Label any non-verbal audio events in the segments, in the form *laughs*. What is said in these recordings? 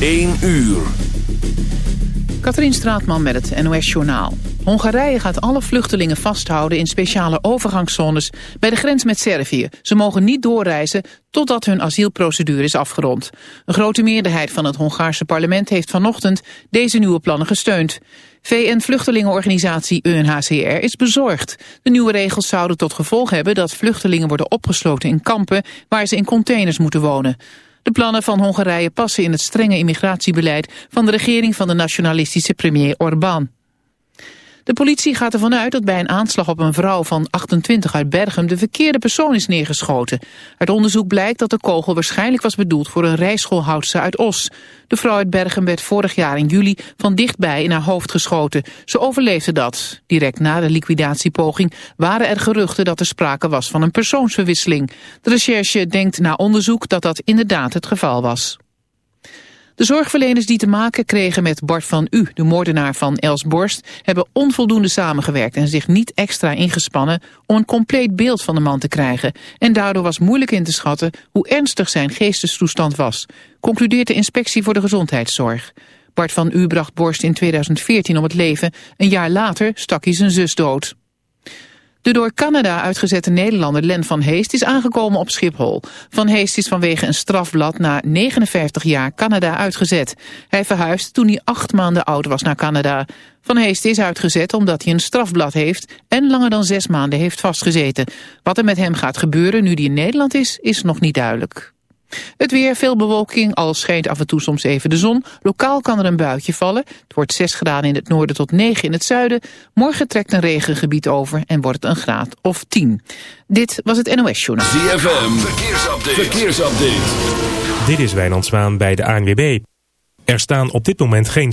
1 uur. Katrien Straatman met het NOS-journaal. Hongarije gaat alle vluchtelingen vasthouden in speciale overgangszones bij de grens met Servië. Ze mogen niet doorreizen totdat hun asielprocedure is afgerond. Een grote meerderheid van het Hongaarse parlement heeft vanochtend deze nieuwe plannen gesteund. VN-vluchtelingenorganisatie UNHCR is bezorgd. De nieuwe regels zouden tot gevolg hebben dat vluchtelingen worden opgesloten in kampen waar ze in containers moeten wonen. De plannen van Hongarije passen in het strenge immigratiebeleid van de regering van de nationalistische premier Orbán. De politie gaat ervan uit dat bij een aanslag op een vrouw van 28 uit Bergen de verkeerde persoon is neergeschoten. Uit onderzoek blijkt dat de kogel waarschijnlijk was bedoeld voor een rijschoolhoudster uit Os. De vrouw uit Bergen werd vorig jaar in juli van dichtbij in haar hoofd geschoten. Ze overleefde dat. Direct na de liquidatiepoging waren er geruchten dat er sprake was van een persoonsverwisseling. De recherche denkt na onderzoek dat dat inderdaad het geval was. De zorgverleners die te maken kregen met Bart van U, de moordenaar van Els Borst, hebben onvoldoende samengewerkt en zich niet extra ingespannen om een compleet beeld van de man te krijgen. En daardoor was moeilijk in te schatten hoe ernstig zijn geestestoestand was, concludeert de Inspectie voor de Gezondheidszorg. Bart van U bracht Borst in 2014 om het leven, een jaar later stak hij zijn zus dood. De door Canada uitgezette Nederlander Len van Heest is aangekomen op Schiphol. Van Heest is vanwege een strafblad na 59 jaar Canada uitgezet. Hij verhuisde toen hij acht maanden oud was naar Canada. Van Heest is uitgezet omdat hij een strafblad heeft en langer dan zes maanden heeft vastgezeten. Wat er met hem gaat gebeuren nu hij in Nederland is, is nog niet duidelijk. Het weer, veel bewolking, al schijnt af en toe soms even de zon. Lokaal kan er een buitje vallen. Het wordt 6 graden in het noorden tot 9 in het zuiden. Morgen trekt een regengebied over en wordt het een graad of 10. Dit was het NOS Journaal. ZFM, verkeersupdate. verkeersupdate. Dit is Wijnand Zwaan bij de ANWB. Er staan op dit moment geen...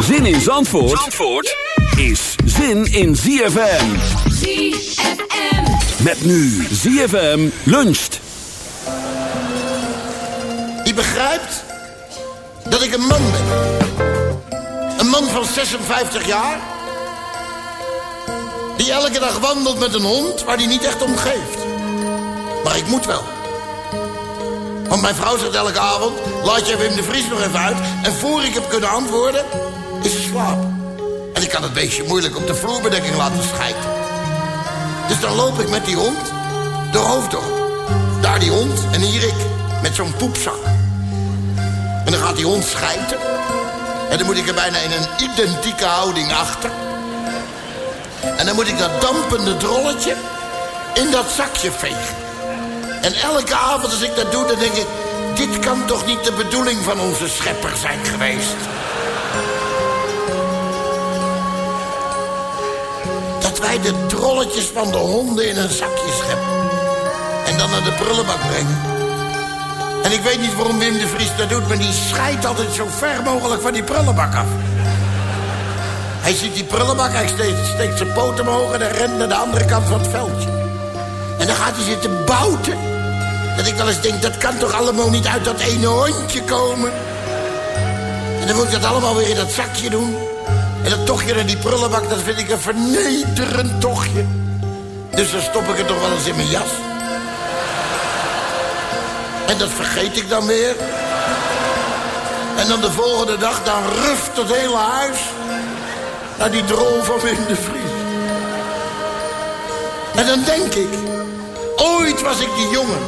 Zin in Zandvoort, Zandvoort is zin in ZFM. ZFM. Met nu ZFM luncht. Die begrijpt dat ik een man ben. Een man van 56 jaar. Die elke dag wandelt met een hond waar hij niet echt om geeft. Maar ik moet wel. Want mijn vrouw zegt elke avond... laat je Wim de Vries nog even uit... en voor ik heb kunnen antwoorden, is ze slapen. En ik kan het beestje moeilijk op de vloerbedekking laten schijten. Dus dan loop ik met die hond door Hoofddorp. Daar die hond en hier ik, met zo'n poepzak. En dan gaat die hond schijten. En dan moet ik er bijna in een identieke houding achter. En dan moet ik dat dampende drolletje in dat zakje vegen. En elke avond als ik dat doe, dan denk ik... dit kan toch niet de bedoeling van onze schepper zijn geweest? Wij de drolletjes van de honden in een zakje scheppen. En dan naar de prullenbak brengen. En ik weet niet waarom Wim de Vries dat doet... maar die scheidt altijd zo ver mogelijk van die prullenbak af. Hij ziet die prullenbak, hij steekt, steekt zijn poot omhoog... en hij rent naar de andere kant van het veldje. En dan gaat hij zitten bouten. Dat ik wel eens denk, dat kan toch allemaal niet uit dat ene hondje komen? En dan moet ik dat allemaal weer in dat zakje doen. En dat tochtje naar die prullenbak, dat vind ik een vernederend tochtje. Dus dan stop ik het toch wel eens in mijn jas. En dat vergeet ik dan weer. En dan de volgende dag, dan ruft het hele huis... naar die drol van Wim de Vries. En dan denk ik... ooit was ik die jongen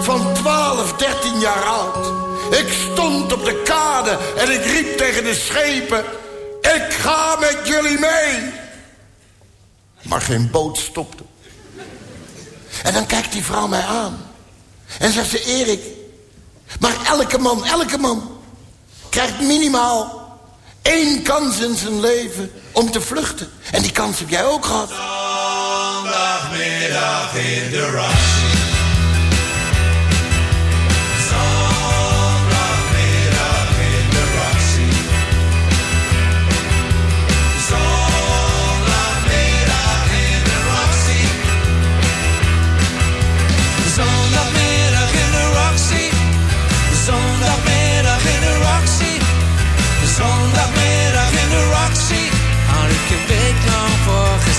van 12, 13 jaar oud. Ik stond op de kade en ik riep tegen de schepen... ik ga met jullie mee. Maar geen boot stopte. En dan kijkt die vrouw mij aan. En zegt ze, Erik... maar elke man, elke man... krijgt minimaal één kans in zijn leven om te vluchten. En die kans heb jij ook gehad. In de.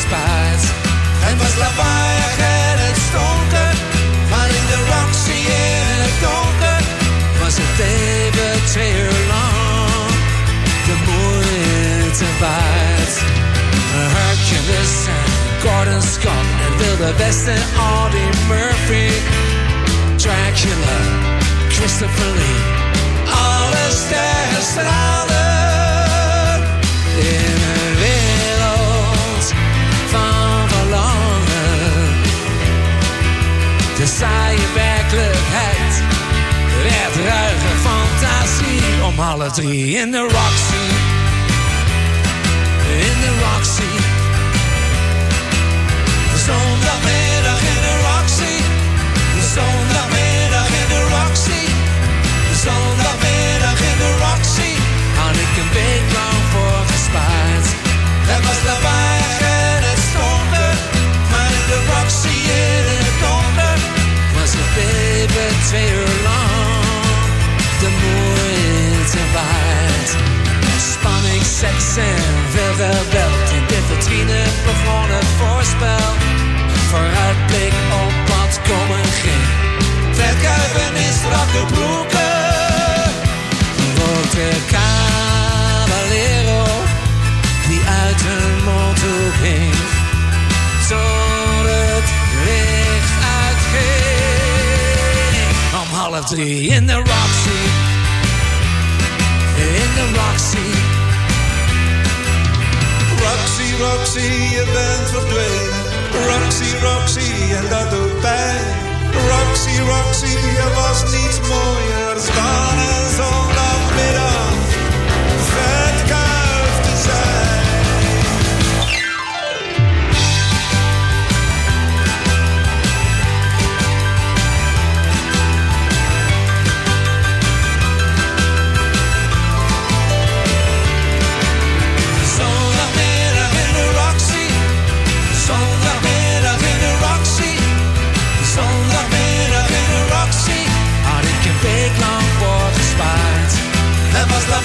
Gespaard. Het was lawaaiig en het stonken. Maar in de Roxy in het donker was het even twee uur lang. De moeite waard. Hercules en Gordon Scott en Wilde Westen, Audie Murphy. Dracula, Christopher Lee. Alle sterren stralen saaie werkelijkheid werd ruige fantasie om alle drie in de Roxy. In de Roxy. Zondagmiddag in de Roxy. Zondagmiddag in de Roxy. Zondagmiddag in de Roxy. Had ik een week lang voor gespaard. Het was lawaaiig en het stonker. Maar in de Roxy in twee uur lang. De moeite waard. Spanning, seks en veel geweld. In de vitrine begon het voorspel. Vooruitblik op wat komen ging. Verkuiven in strakke broeken. In the Roxy. In de Roxy. Roxy, Roxy, je bent verdwenen. Roxy, Roxy, en dat doet pijn. Roxy, Roxy, er was niets mooier dan een zondagmiddag.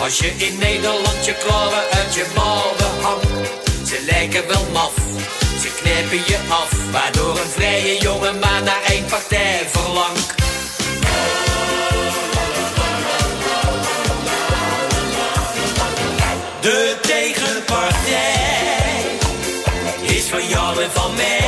als je in Nederland je klauwen uit je mouwen hangt. Ze lijken wel maf, ze knippen je af, waardoor een vrije jongen maar naar één partij verlangt. De tegenpartij is van jou en van mij.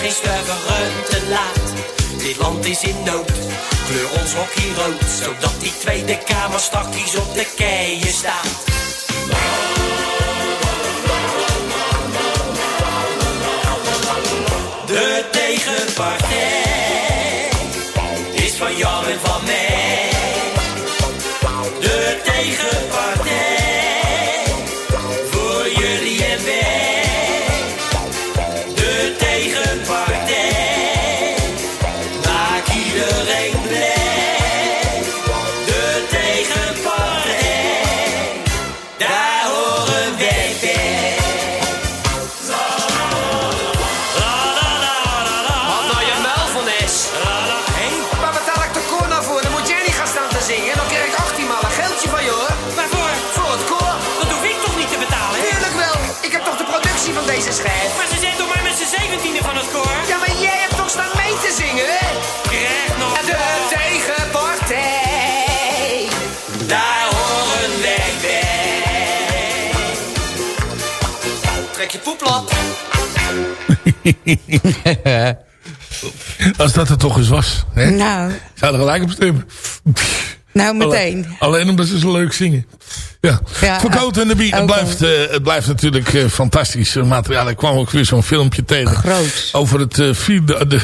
Geen stuiver laat. Dit land is in nood. Kleur ons hockey rood. Zodat die Tweede Kamer straks op de keien staat. De tegenpartij is van jou en van mij. *laughs* Als dat er toch eens was. Hè? Nou, Zou er gelijk op stemmen. nou meteen. Alleen, alleen omdat ze zo leuk zingen. Ja. Ja, Coat en de Bie, het blijft, eh, het blijft natuurlijk eh, fantastisch eh, materiaal. Ik kwam ook weer zo'n filmpje tegen. Groot. Over het, *laughs* de,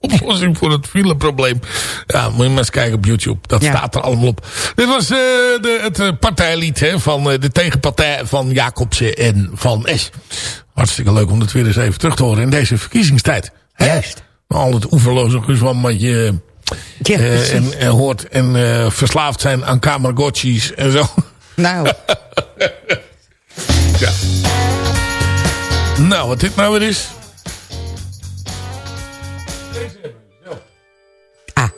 oplossing voor het fileprobleem. Ja, moet je maar eens kijken op YouTube. Dat Ja. staat er allemaal op. Dit was de, het partijlied hè, van de tegenpartij van Jacobsen en Van S. Hartstikke leuk om dat weer eens even terug te horen in deze verkiezingstijd. Hè? Juist. Al het oeverloze gezwam wat je Ja, eh, en, en hoort en eh, verslaafd zijn aan kamergotchis en zo. Nou, *laughs* Ja. Nou, wat dit nou weer is. ah,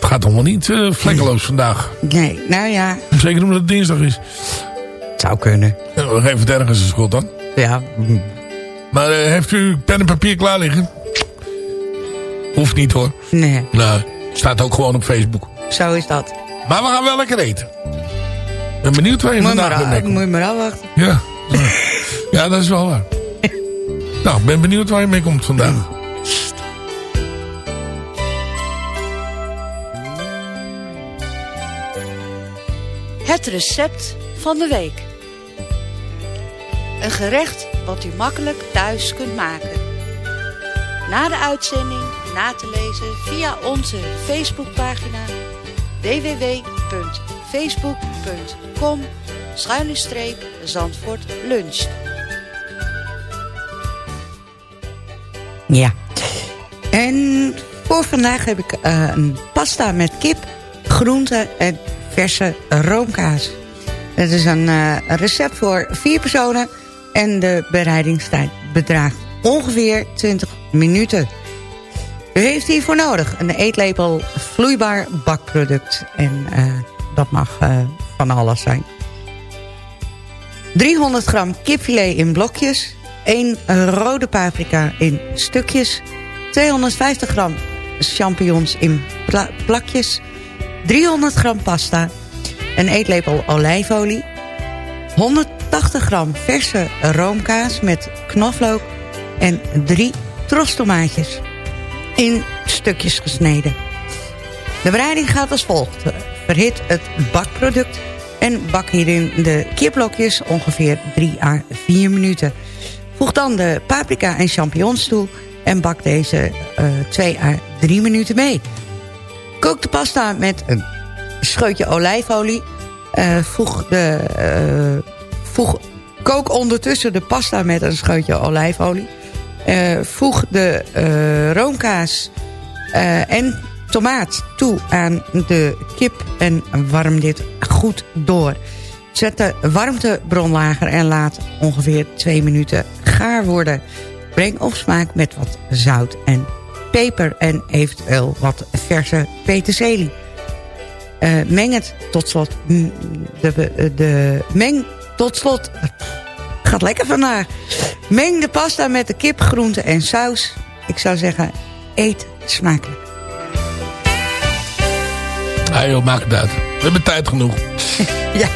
Het gaat allemaal niet eh, vlekkeloos vandaag. nee, nou ja, Zeker omdat het dinsdag is. het zou kunnen. We geven het ergens een schot dan. Ja, Maar eh, heeft u pen en papier klaar liggen? Hoeft niet hoor. nee, Nou, staat ook gewoon op Facebook. zo is dat. Maar we gaan wel lekker eten. Ik ben benieuwd waar je Moet vandaag bent. moet je maar afwachten. Ja. *laughs* ja, dat is wel waar. *laughs* nou, ik ben benieuwd waar je mee komt vandaag. Het recept van de week. Een gerecht wat u makkelijk thuis kunt maken. Na de uitzending na te lezen via onze Facebookpagina www.facebook.com Zandvoort luncht. Ja. En voor vandaag heb ik eh, een pasta met kip, groenten en verse roomkaas. Het is een eh, recept voor vier personen en de bereidingstijd bedraagt ongeveer 20 minuten. U heeft hiervoor nodig een eetlepel vloeibaar bakproduct. En eh, dat mag eh, van alles zijn. 300 gram kipfilet in blokjes. 1 rode paprika in stukjes. 250 gram champignons in pla- plakjes. 300 gram pasta. Een eetlepel olijfolie. 180 gram verse roomkaas met knoflook. En 3 trostomaatjes. In stukjes gesneden. De bereiding gaat als volgt. Verhit het bakproduct en bak hierin de kipblokjes ongeveer 3 à 4 minuten. Voeg dan de paprika en champignons toe en bak deze eh 2 à 3 minuten mee. Kook de pasta met een scheutje olijfolie. Eh, voeg, de, eh, voeg, kook ondertussen de pasta met een scheutje olijfolie. Eh, voeg de eh, roomkaas eh, en tomaat toe aan de kip en warm dit goed door. Zet de warmtebron lager en laat ongeveer 2 minuten gaar worden. Breng op smaak met wat zout en peper en eventueel wat verse peterselie. Meng het tot slot. mm, De, de, meng tot slot. Gaat lekker vandaag. Meng de pasta met de kip, groenten en saus. Ik zou zeggen, eet smakelijk. Ah joh, maakt het uit. We hebben tijd genoeg. *laughs* ja.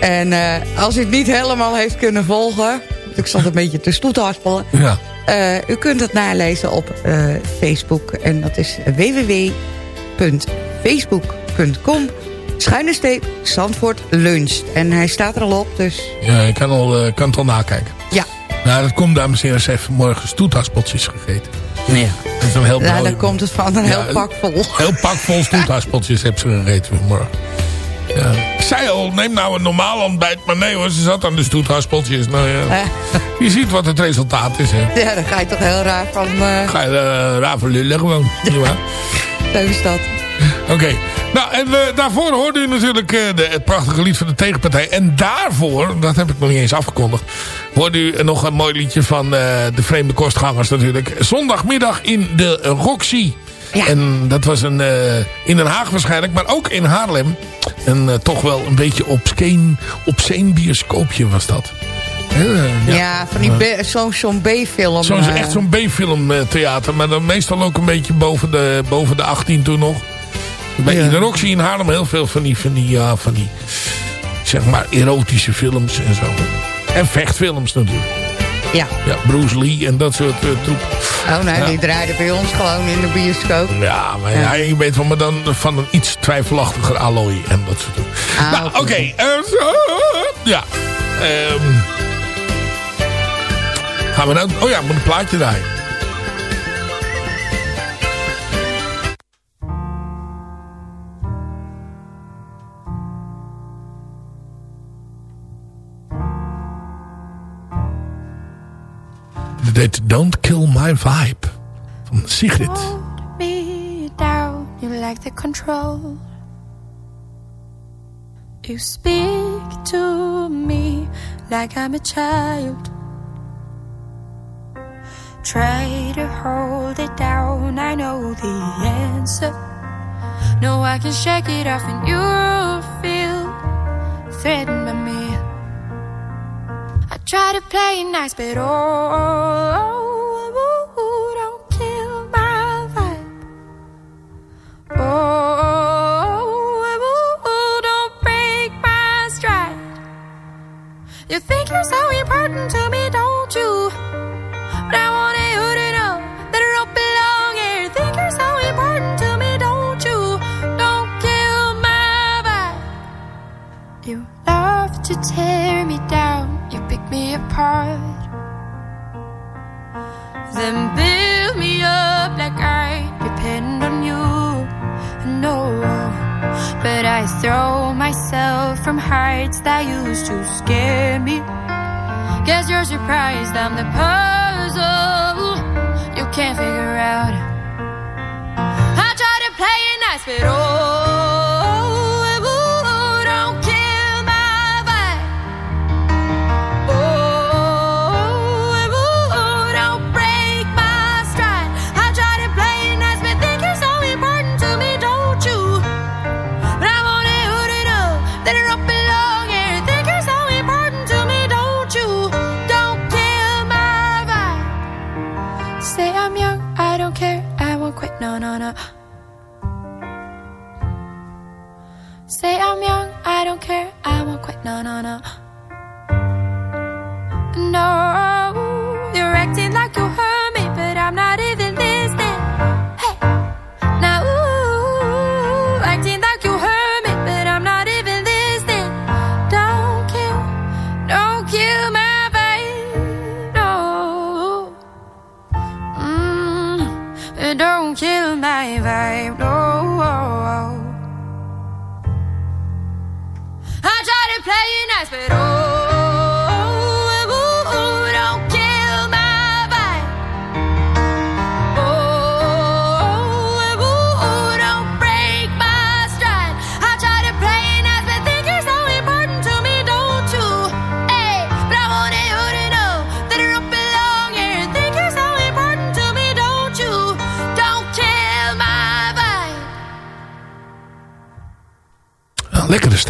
en eh, als u het niet helemaal heeft kunnen volgen... ik zat een beetje te stoethaspelen... Ja. Eh, u kunt het nalezen op eh, Facebook. En dat is www.facebook.com schuine streep Zandvoort luncht. En hij staat er al op, dus Ja, ik kan, al, eh, kan het al nakijken. ja. Nou, dat komt dames en heren. Ze heeft vanmorgen stoethaspotjes gegeten. Ja. Dat is een heel brood- dan komt het van een heel Ja, pak vol. Heel pak vol stoethaspotjes heeft ze gegeten vanmorgen. Ja. Ik zei al, neem nou een normaal ontbijt. Maar nee hoor, ze zat aan de stoethaspotjes. Nou ja, je ziet wat het resultaat is. Hè. Ja, dan ga je toch heel raar van... eh Ga je uh, raar voor lullen gewoon. Niet waar? zo is dat. Oké. Nou, en eh, daarvoor hoorde u natuurlijk eh, de, het prachtige lied van de tegenpartij. En daarvoor, dat heb ik nog niet eens afgekondigd... hoorde u nog een mooi liedje van eh, de vreemde kostgangers natuurlijk. Zondagmiddag in de Roxy. En dat was een, in Den Haag waarschijnlijk, maar ook in Haarlem. En toch wel een beetje obscene, obscene bioscoopje was dat. Eh, Ja, van die zo'n B-film. Zo'n echt zo'n B-film theater. Maar dan meestal ook een beetje boven de, boven de 18 toen nog. Bij Ja. in de Roxy in Haarlem heel veel van die, van die, ja, van die zeg maar erotische films en zo. En vechtfilms natuurlijk. Ja. Ja, Bruce Lee en dat soort uh, troep. Oh nee, Ja. die draaide bij ons gewoon in de bioscoop. Ja, maar ja. Je weet wel, maar dan van een iets twijfelachtiger alloy en dat soort dingen. Ah, nou, oké. oké. eh, zo, ja. Ehm gaan we nou... Oh ja, ik moet een plaatje draaien. Heet Don't Kill My Vibe van Sigrid. me down, you lack the control. You speak to me like I'm a child. Try to hold it down, I know the answer. No, I can shake it off, and you feel threatened by me. Try to play nice, but oh, oh, oh, oh don't kill my vibe. Oh, don't break my stride. You think you're so important to me, don't you? But I want you to know that I don't belong here. You think you're so important to me, don't you? Don't kill my vibe. You love to tear me down, me apart. Then build me up like I depend on you. No, but I throw myself from heights that used to scare me. Guess you're surprised I'm the puzzle you can't figure out. I try to play it nice, but oh,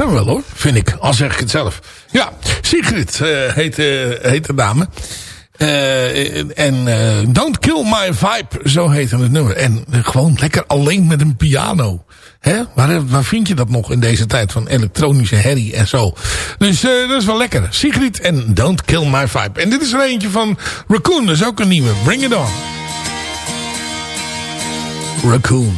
Stem wel hoor, vind ik. Al zeg ik het zelf. Ja, Sigrid eh, heet, eh, heet de dame. Eh, en Don't Kill My Vibe, zo heet het nummer. En gewoon lekker alleen met een piano. Hè? Waar, waar vind je dat nog in deze tijd van elektronische herrie en zo? Dus dat is wel lekker. Sigrid en Don't Kill My Vibe. En dit is er eentje van Raccoon, dat is ook een nieuwe. Bring It On. Raccoon.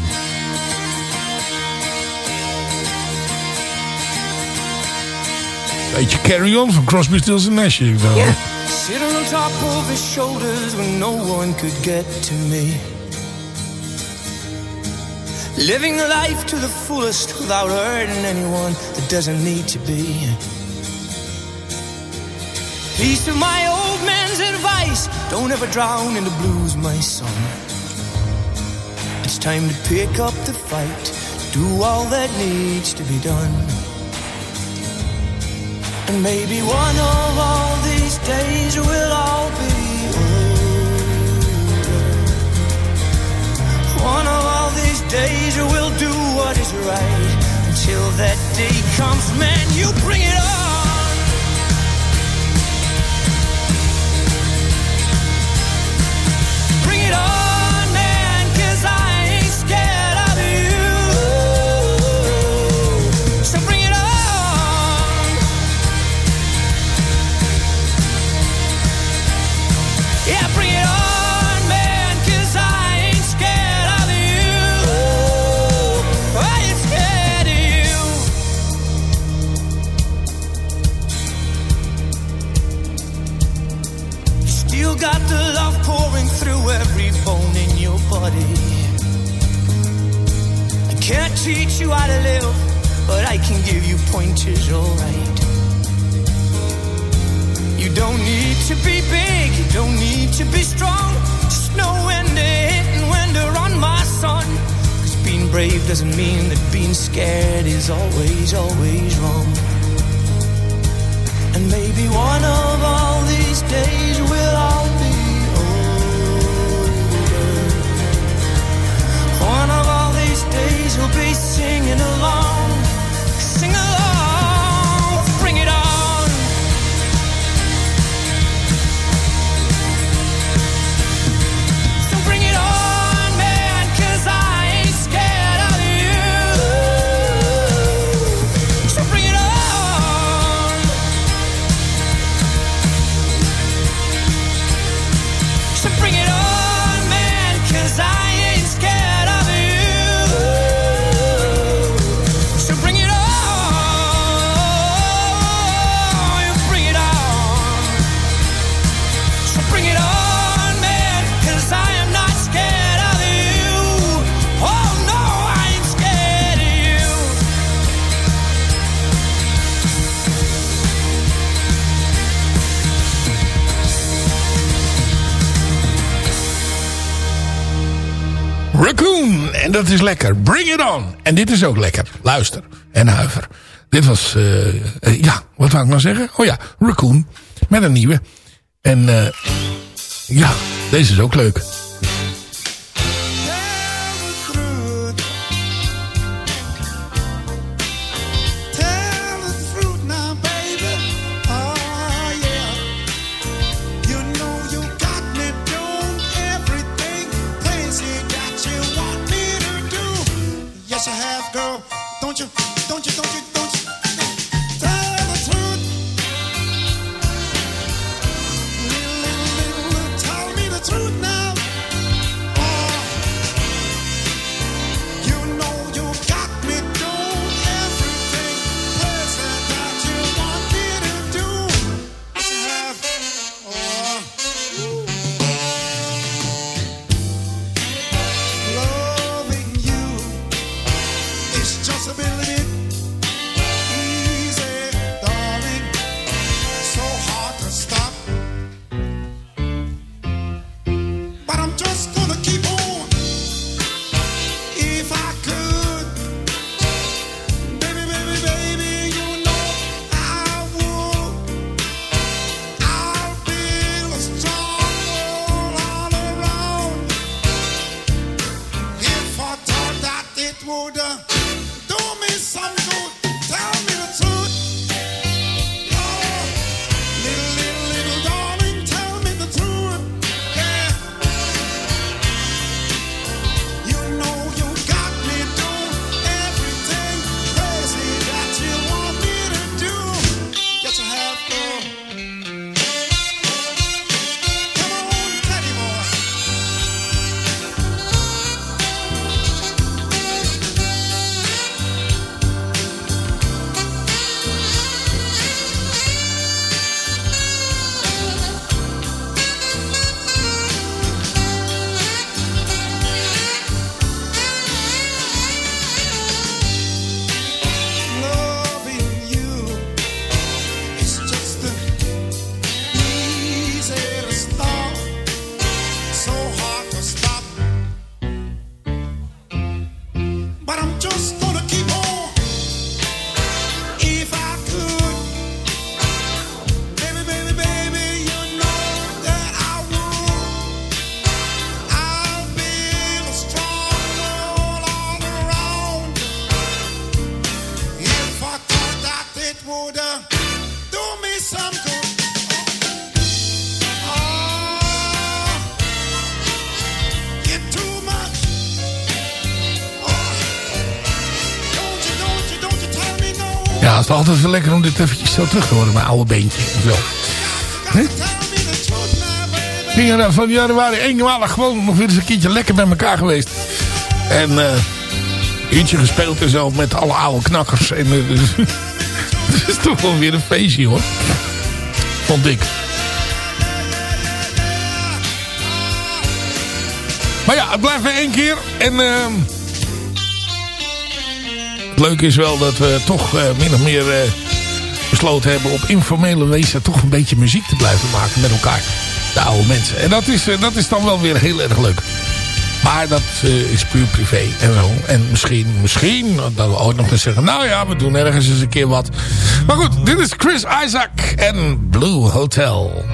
Beetje Carry On van Crosby, Stills Nash. Yeah. Sitting on top of his shoulders when no one could get to me. Living life to the fullest without hurting anyone that doesn't need to be. Piece of my old man's advice don't ever drown in the blues, my son. It's time to pick up the fight, do all that needs to be done. And maybe one of all these days we'll all be. One of all these days we'll do what is right. Until that day comes, man, you bring it on. Bring it on, your body. I can't teach you how to live, but I can give you pointers, alright. You don't need to be big, you don't need to be strong. Just know when to hit and when to run, my son. Cause being brave doesn't mean that being scared is always, always wrong. And maybe one of all these days we'll be singing along. Sing along, En dat is lekker. Bring it on. En dit is ook lekker. Luister. En huiver. Dit was, eh, eh, ja, wat wou ik nou zeggen? Oh ja, Raccoon. Met een nieuwe. En eh, ja, deze is ook leuk. Girl. Don't you, don't you, don't you, don't you? Altijd wel lekker om dit eventjes zo terug te horen. Mijn oude beentje. Hè? Gingen er van januari eenmalig gewoon nog weer eens een keertje lekker bij elkaar geweest. En eh eentje gespeeld en zo met alle oude knakkers. En, eh, *laughs* dus, het is toch wel weer een feestje hoor. Vond ik. Maar ja, het blijft weer één keer. En het leuke is wel dat we toch eh, min of meer eh, besloten hebben... op informele wijze toch een beetje muziek te blijven maken met elkaar. De oude mensen. En dat is, eh, dat is dan wel weer heel erg leuk. Maar dat is puur privé en. En misschien, misschien dat we ooit nog eens zeggen... nou ja, we doen ergens eens een keer wat. Maar goed, dit is Chris Isaac en Blue Hotel.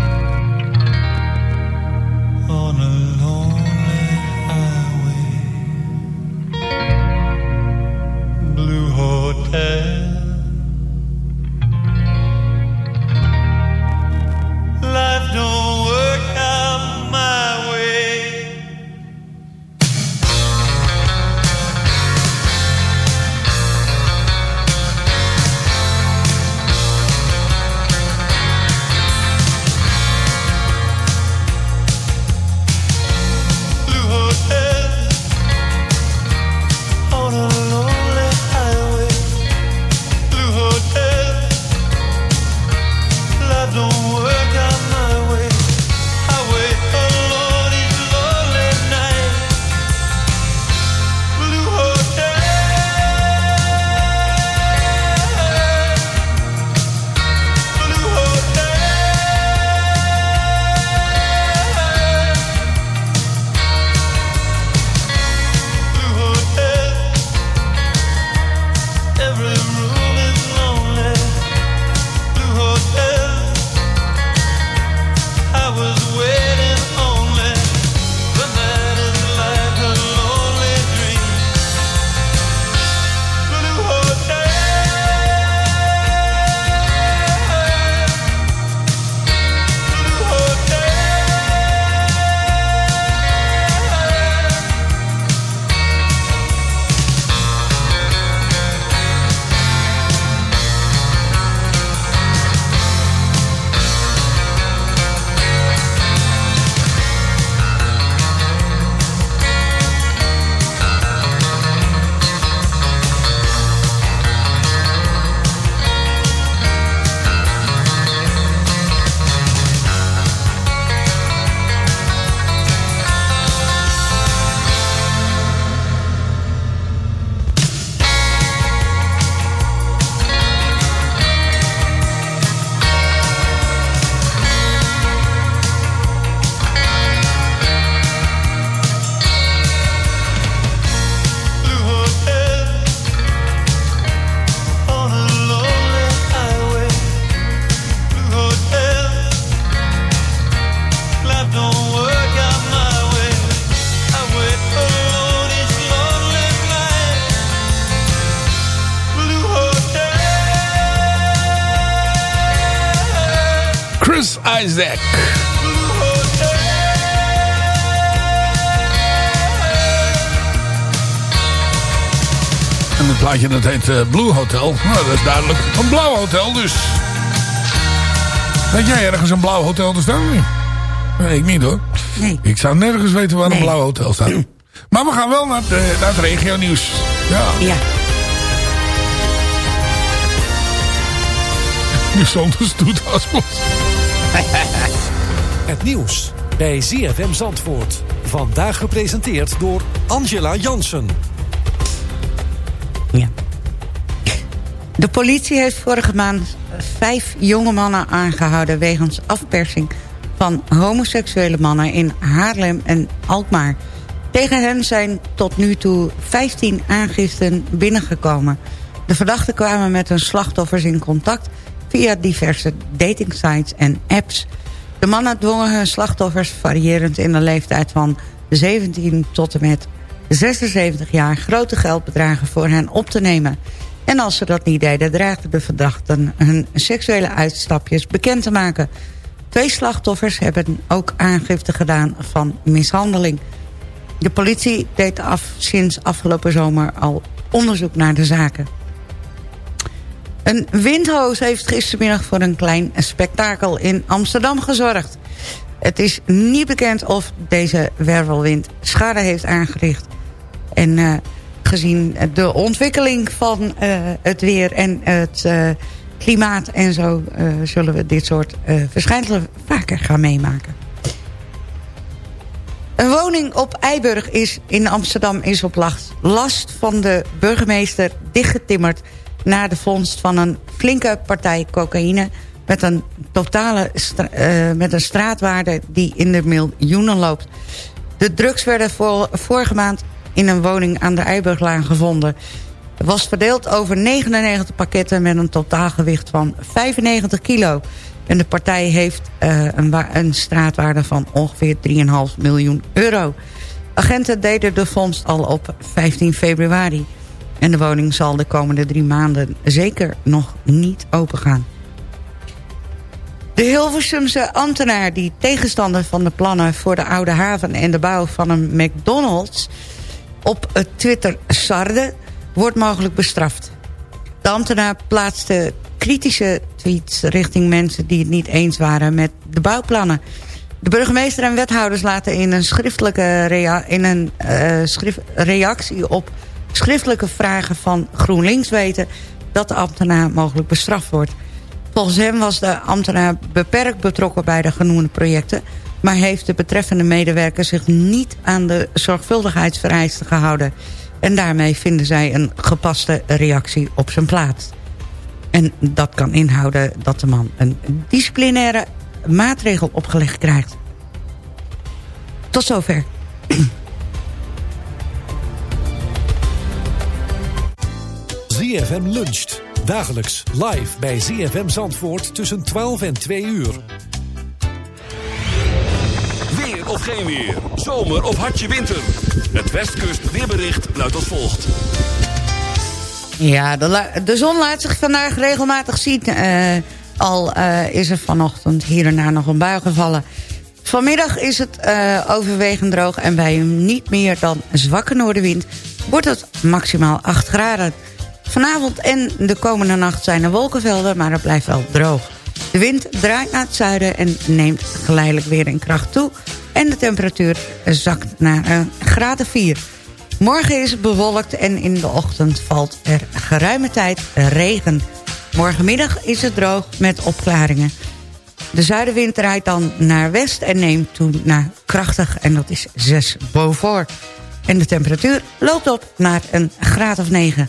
Isaac. En het plaatje dat heet eh, Blue Hotel. Nou, dat is duidelijk. Een blauw hotel dus. Weet jij ergens een blauw hotel te staan? Nee, ik niet hoor. Nee. Ik zou nergens weten waar Nee. een blauw hotel staat. Maar we gaan wel naar het, naar het regio nieuws. Ja. Ja. Nu zonder stoet Aspot. *laughs* Het nieuws bij ZFM Zandvoort. Vandaag gepresenteerd door Angela Jansen. De politie heeft vorige maand vijf jonge mannen aangehouden... wegens afpersing van homoseksuele mannen in Haarlem en Alkmaar. Tegen hen zijn tot nu toe 15 aangiften binnengekomen. De verdachten kwamen met hun slachtoffers in contact... via diverse datingsites en apps. De mannen dwongen hun slachtoffers variërend in de leeftijd van 17 tot en met 76 jaar... grote geldbedragen voor hen op te nemen... En als ze dat niet deden, dreigden de verdachten hun seksuele uitstapjes bekend te maken. Twee slachtoffers hebben ook aangifte gedaan van mishandeling. De politie deed af, sinds afgelopen zomer al onderzoek naar de zaken. Een windhoos heeft gistermiddag voor een klein spektakel in Amsterdam gezorgd. Het is niet bekend of deze wervelwind schade heeft aangericht. En uh, gezien de ontwikkeling van uh, het weer en het uh, klimaat en zo... zullen we dit soort verschijnselen vaker gaan meemaken. Een woning op Eiburg is in Amsterdam is op last van de burgemeester dichtgetimmerd... na de vondst van een flinke partij cocaïne... met een totale uh, met een straatwaarde die in de miljoenen loopt. De drugs werden vorige maand in een woning aan de Eiburglaan gevonden. Was verdeeld over 99 pakketten met een totaalgewicht van 95 kilo... En de partij heeft uh, een, een, straatwaarde van ongeveer 3,5 miljoen euro. Agenten deden de vondst al op 15 februari. En de woning zal de komende drie maanden zeker nog niet opengaan. De Hilversumse ambtenaar die tegenstander van de plannen voor de Oude Haven... en de bouw van een McDonald's op Twitter sarde... wordt mogelijk bestraft. De ambtenaar plaatste kritische tweets richting mensen die het niet eens waren met de bouwplannen. De burgemeester en wethouders laten in een schriftelijke in een, schrift reactie op schriftelijke vragen van GroenLinks weten dat de ambtenaar mogelijk bestraft wordt. Volgens hem was de ambtenaar beperkt betrokken bij de genoemde projecten... maar heeft de betreffende medewerker zich niet aan de zorgvuldigheidsvereisten gehouden. En daarmee vinden zij een gepaste reactie op zijn plaats. En dat kan inhouden dat de man een disciplinaire maatregel opgelegd krijgt. Tot zover. ZFM luncht. Dagelijks live bij ZFM Zandvoort tussen 12 en 2 uur. Weer of geen weer. Zomer of hartje winter. Het Westkust weerbericht luidt als volgt. Ja, de, de, zon laat zich vandaag regelmatig zien. Uh, al uh, is er vanochtend hier en daar nog een bui gevallen. Vanmiddag is het uh, overwegend droog en bij een niet meer dan zwakke noordenwind... wordt het maximaal 8 graden. Vanavond en de komende nacht zijn er wolkenvelden, maar het blijft wel droog. De wind draait naar het zuiden en neemt geleidelijk weer in kracht toe... en de temperatuur zakt naar een graden 4 Morgen is het bewolkt en in de ochtend valt er geruime tijd regen. Morgenmiddag is het droog met opklaringen. De zuidenwind draait dan naar west en neemt toen naar krachtig en dat is 6 boven. En de temperatuur loopt op naar een graad of 9.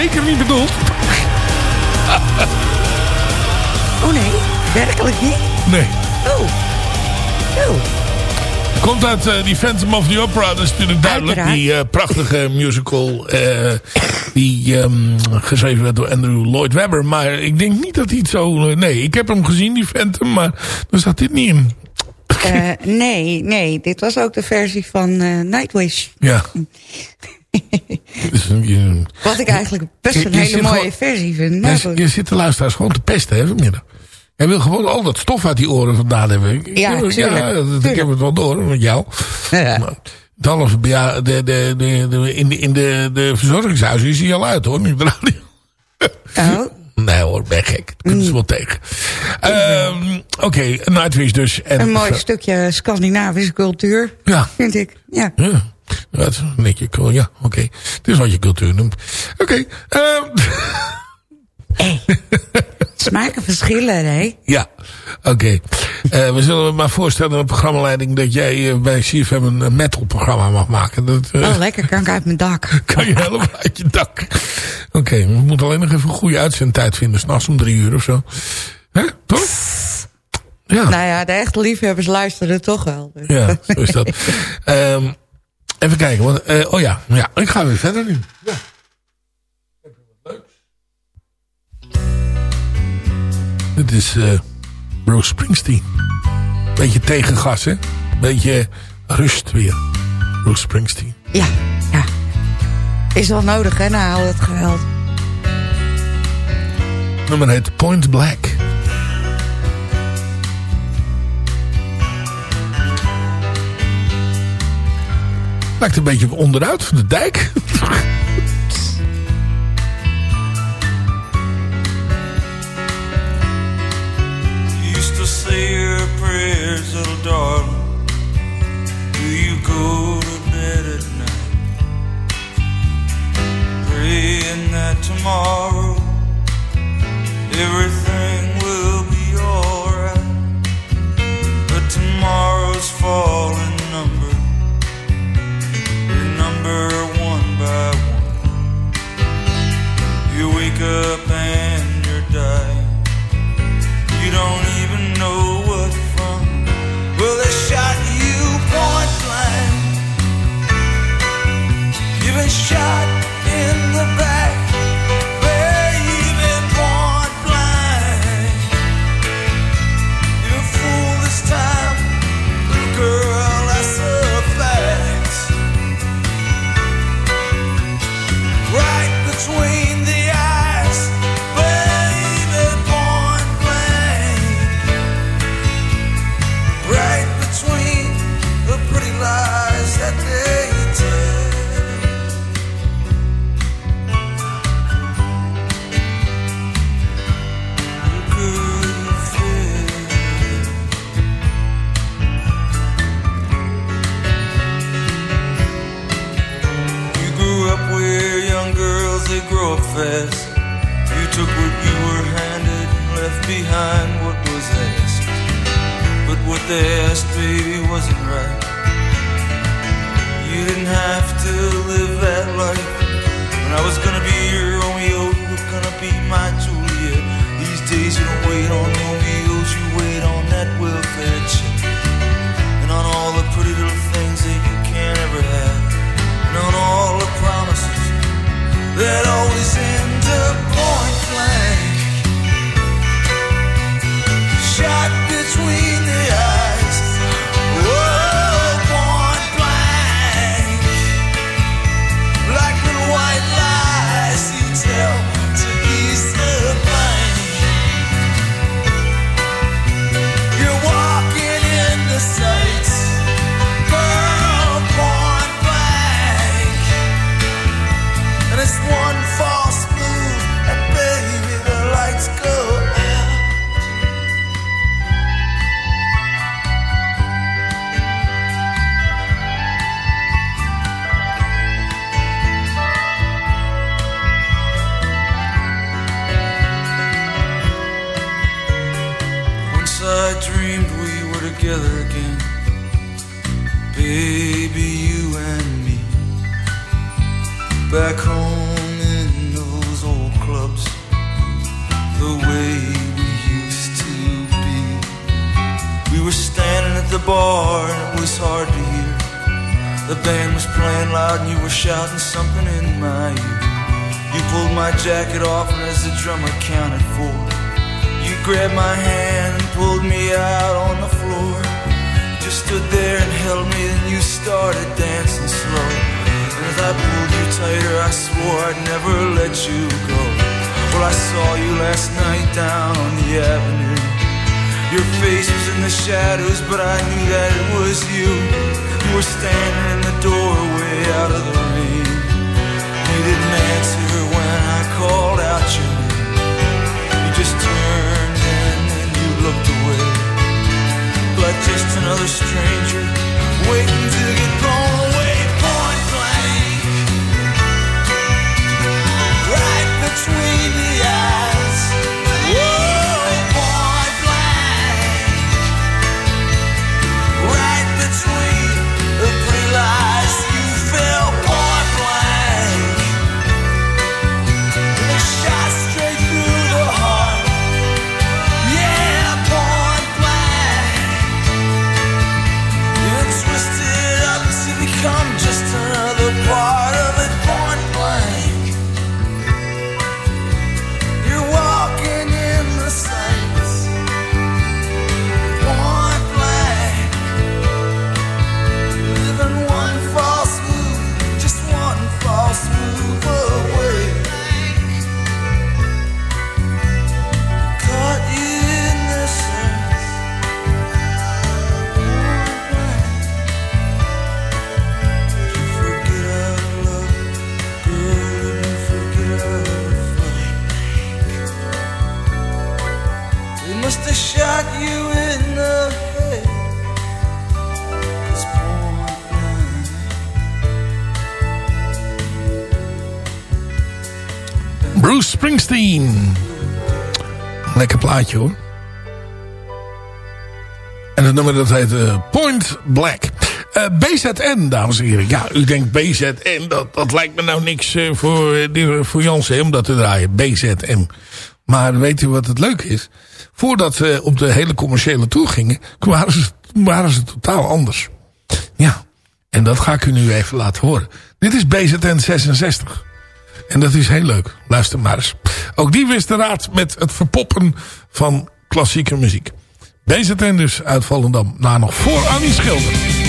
Zeker niet bedoeld. Oh nee, werkelijk niet? Nee. Oh. Oh. Komt uit eh, die Phantom of the Opera, dat is natuurlijk duidelijk. Uiteraard. Die eh, prachtige musical eh, die ehm, geschreven werd door Andrew Lloyd Webber. Maar ik denk niet dat hij het zo... nee, ik heb hem gezien, die Phantom, maar daar zat dit niet in. Nee, nee, dit was ook de versie van Nightwish. Ja. *laughs* *laughs* Wat ik eigenlijk best een je hele mooie gewoon- versie vind. je, je zit de luisteraars gewoon te pesten, hè, vanmiddag. Hij wil gewoon al dat stof uit die oren vandaan hebben. Ja, ja, dat- ik heb het wel door met jou. Maar Dan ja, de, de, de, de, in de, in de, de verzorgingshuizen is hij al uit hoor. Radio. Oh. Nee hoor, ben gek. Dat kunnen ze wel tegen. Ehm, Oké, Nightwish dus. En, Een mooi stukje Scandinavische cultuur, Ja. vind ik. Ja. Ja, dat is een beetje cool. Ja, oké. Dit is wat je cultuur noemt. Oké. ehm, Smaken verschillen, hè? ja, oké. Eh, we zullen maar voorstellen aan de programmaleiding dat jij eh, bij CFM een eh, metal programma mag maken. Dat eh, Oh, lekker, kan ik uit mijn dak. *laughs* kan je helemaal uit je dak. Oké, we moeten alleen nog even een goede uitzendtijd vinden. S'nachts om drie uur of zo. Hè, toch? Ja. Nou ja, de echte liefhebbers luisteren toch wel. dus. Ja, zo is dat. *laughs* Ehm, even kijken. Want, eh, oh ja, ja, ik ga weer verder nu. Ja. Dit is eh, Bruce Springsteen. Beetje tegengas, hè? Beetje rust weer. Bruce Springsteen. Ja, ja. Is wel nodig, hè, na al het geweld. Nummer heet Point Black. Lijkt een beetje onderuit van de dijk. used to say your prayers, little darling. Do you go to bed at night? Praying that tomorrow everything that always end up point blank. Shot between stranger waiting to plaatje hoor. En we nummer dat heet eh, Point Black. Eh, BZN, dames en heren. Ja, u denkt BZN, dat, dat lijkt me nou niks uh, voor, voor Jansen om dat te draaien. BZN. Maar weet u wat het leuk is? Voordat ze op de hele commerciële tour gingen, waren ze, waren ze totaal anders. Ja, en dat ga ik u nu even laten horen. Dit is BZN 66. En dat is heel leuk. Luister maar eens. Ook die wist de raad met het verpoppen van klassieke muziek. Deze ten dus uit Volendam. Na nog voor Annie Schilder.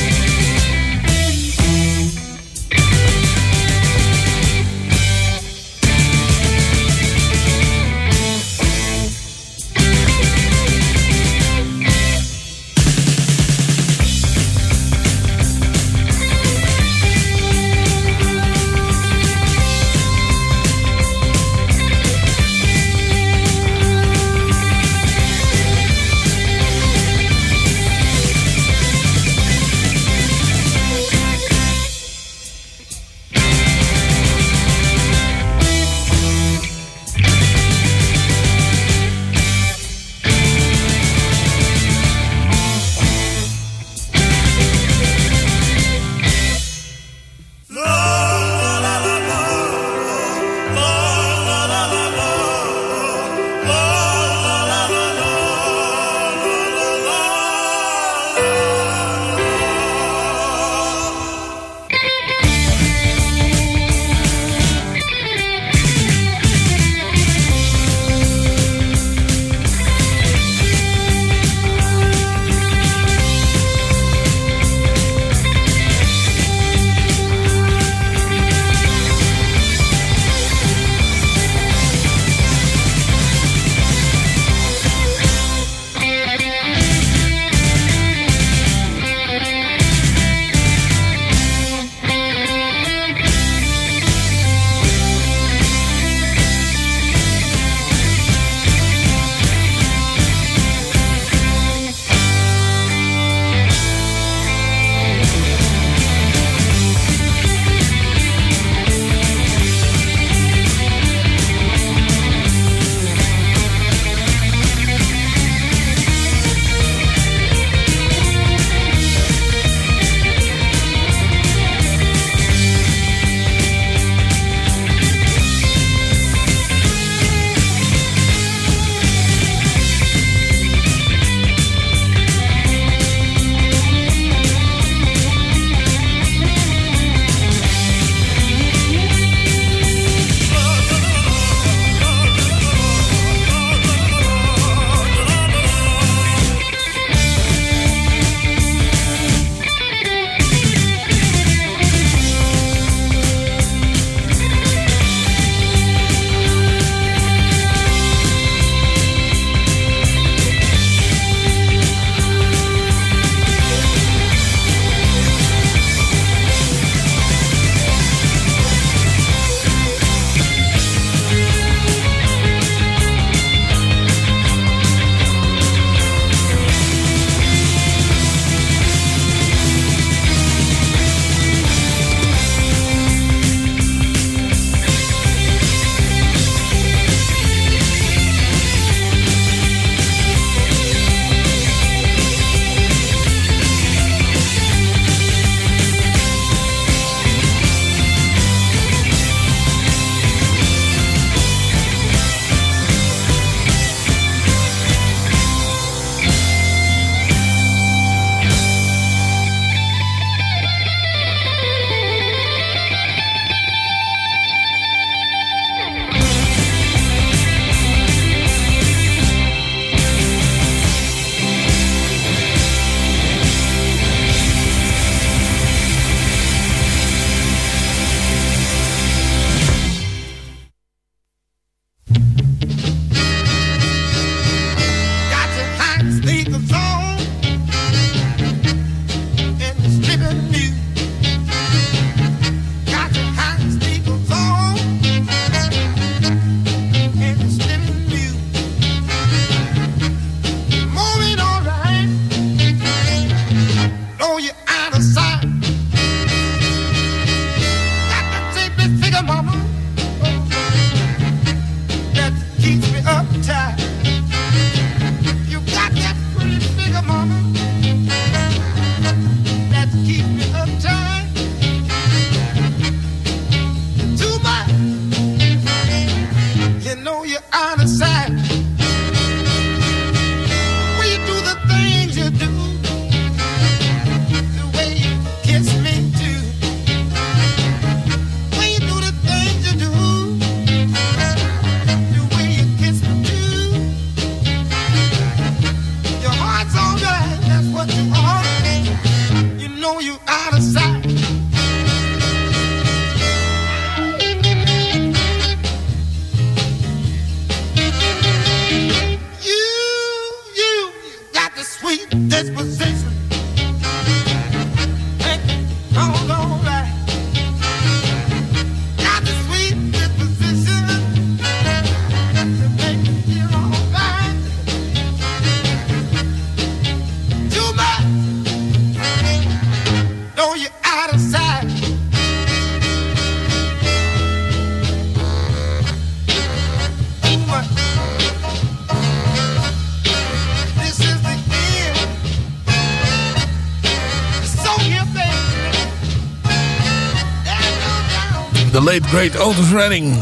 Great Otis Redding.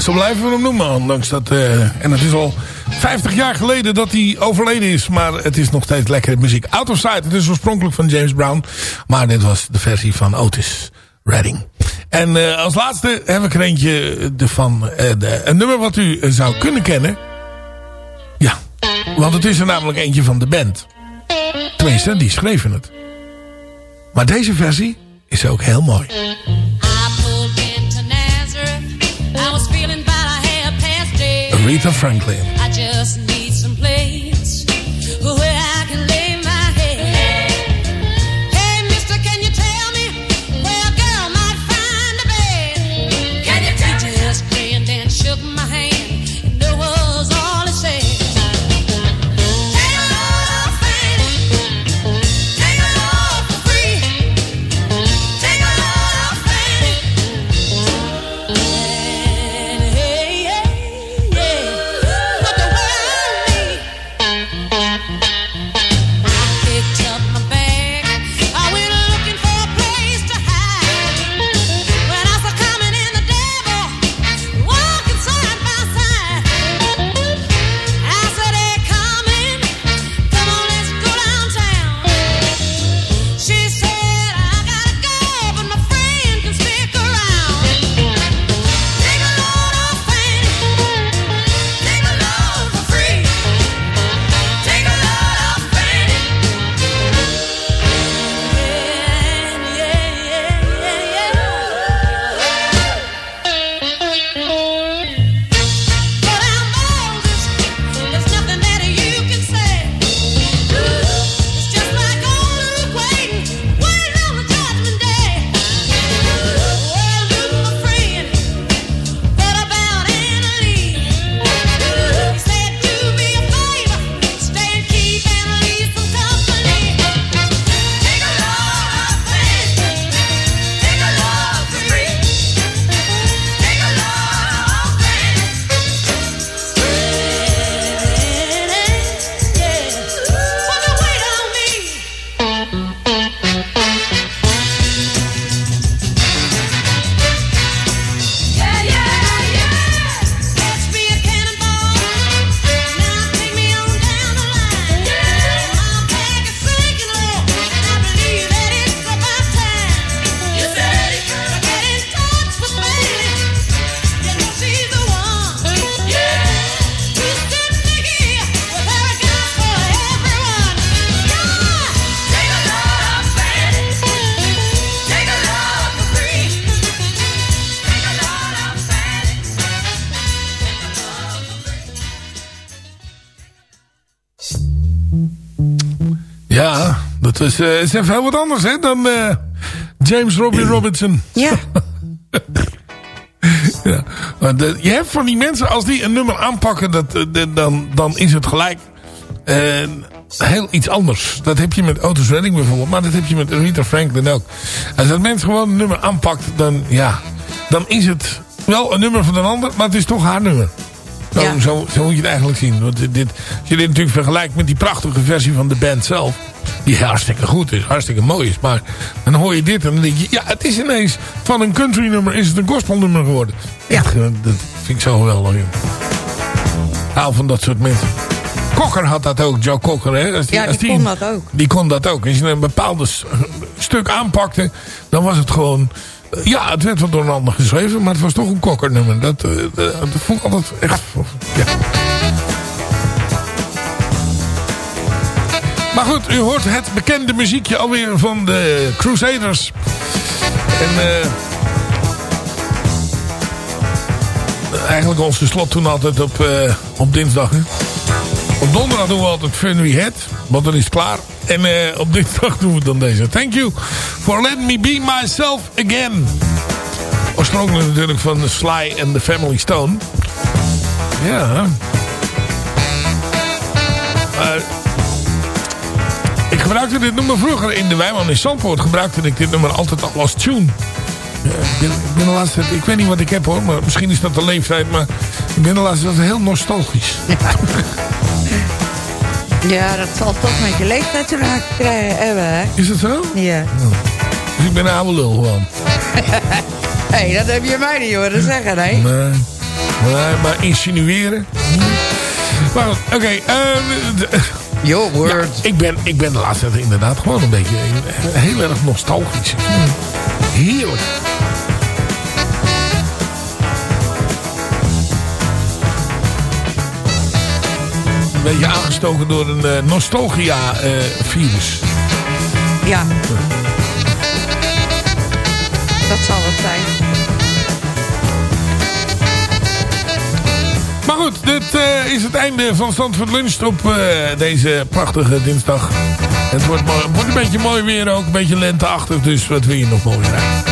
Zo blijven we hem noemen, ondanks dat... eh, en het is al 50 jaar geleden dat hij overleden is. Maar het is nog steeds lekkere muziek. Out of Sight, het is oorspronkelijk van James Brown. Maar dit was de versie van Otis Redding. En eh, als laatste heb ik er eentje van eh, een nummer wat u zou kunnen kennen. Ja, want het is er namelijk eentje van de band. Tenminste, die schreven het. Maar deze versie is ook heel mooi. I was is, eh, even heel wat anders hè, dan eh, James Robbie Robinson. *laughs* Ja. *laughs* ja. Maar de- je hebt van die mensen, als die een nummer aanpakken, dat, eh, de- dan, dan is het gelijk eh, heel iets anders. Dat heb je met Otis Redding bijvoorbeeld, maar dat heb je met Rita Franklin ook. Als dat mens gewoon een nummer aanpakt, dan, ja, dan is het wel een nummer van een ander, maar het is toch haar nummer. Zo, Ja. zo, zo moet je het eigenlijk zien. Want dit, dit- als je dit natuurlijk vergelijkt met die prachtige versie van de band zelf. Die hartstikke goed is, hartstikke mooi is. Maar dan hoor je dit en dan denk je... Ja, het is ineens van een country nummer is het een gospelnummer geworden. Echt, eh, dat vind ik zo geweldig. Hou van dat soort mensen. Cocker had dat ook, Joe. Hè? Als Ja, die kon dat ook. Die kon dat ook. Als je een bepaald stuk aanpakte, dan was het gewoon... eh, Ja, het werd wel door een ander geschreven, maar het was toch een kokkernummer. Dat, eh, dat, dat vond ik altijd echt... Ja. Maar goed, u hoort het bekende muziekje alweer van de Crusaders. En eh eigenlijk onze slot toen altijd op, eh, op dinsdag. Hè? Op donderdag doen we altijd Fun We Had, want dan is klaar. En eh, op dinsdag doen we dan deze. Thank you for letting me be myself again. Oorspronkelijk natuurlijk van Sly and the Family Stone. Ja. Ik gebruikte dit nummer vroeger in de Wijman in Zandvoort. Gebruikte ik dit nummer altijd al als tune. Ik, ben, de laatste tijd- ik weet niet wat ik heb hoor, maar misschien is dat de leeftijd, maar ik ben de laatste tijd heel nostalgisch. *laughs* Ja, dat zal toch met je leeftijd te maken krijgen, hebben, hè? Is het zo? Ja. Dus ik ben een oude lul gewoon. Hé, *laughs* hey, dat heb je mij niet horen zeggen, hè? Nee, nee maar insinueren. Maar goed, oké. ehm, d- Yo, word. Ja, ik, ben, ik ben de laatste tijd inderdaad gewoon een beetje eh, heel erg nostalgisch. Heerlijk. Een beetje aangestoken door een eh, nostalgia-virus. Ja. Dat zal het zijn. Eh, is het einde van Zandvoort Lunch op eh, deze prachtige dinsdag. Het wordt, mooi, wordt een beetje mooi weer ook, een beetje lenteachtig, dus wat wil je nog mooier uit?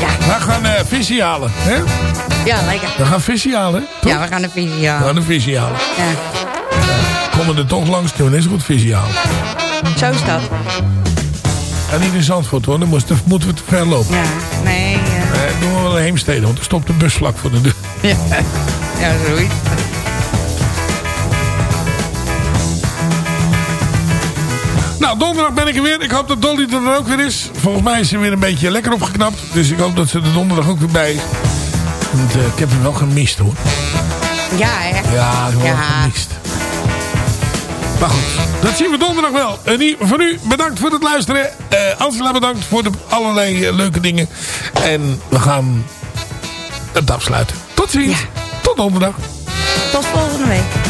Ja. We gaan eh visie halen, hè? Ja, lekker. We gaan visie halen, toch? Ja, we gaan een visie We halen. gaan een visie halen. Ja. Komen er toch langs, dan is het goed visie halen. Zo is dat. En niet in Zandvoort hoor, dan moeten we te ver lopen. Ja, nee. ja. Doen we wel een heemstede, want er stopt de bus vlak voor de deur. Ja, ja zoiets. Nou, donderdag ben ik er weer. Ik hoop dat Dolly er dan ook weer is. Volgens mij is ze weer een beetje lekker opgeknapt. Dus ik hoop dat ze er donderdag ook weer bij is. Want eh, ik heb hem wel gemist hoor. Ja, hè? Ja, Ja. gemist. Maar goed, dat zien we donderdag wel. En voor u, bedankt voor het luisteren. Angela, bedankt voor de allerlei eh, leuke dingen. En we gaan het afsluiten. Tot ziens. Tot donderdag. Tot volgende week.